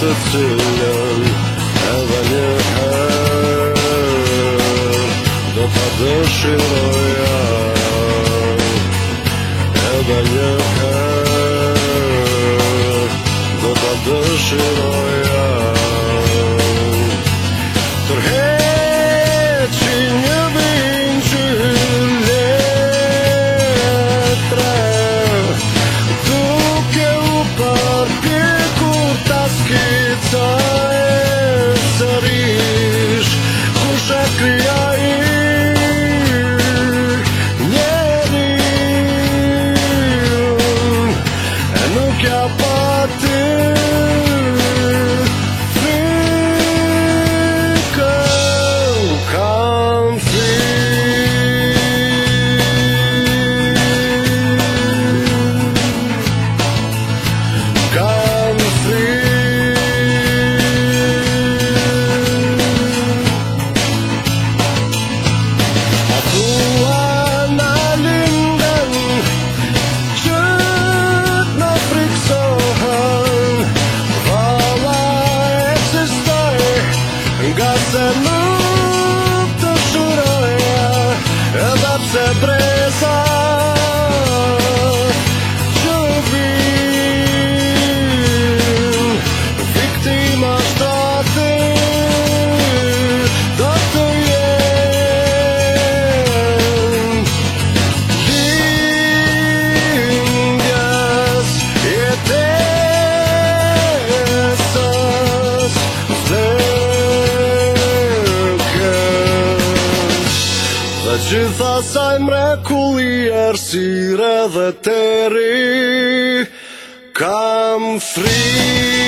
tatsıyla Evveli her Da tadı şiroya Evveli her do tadı şiroya 怎么 gjitha saj mrekulli ersire dhe teri Kam frikë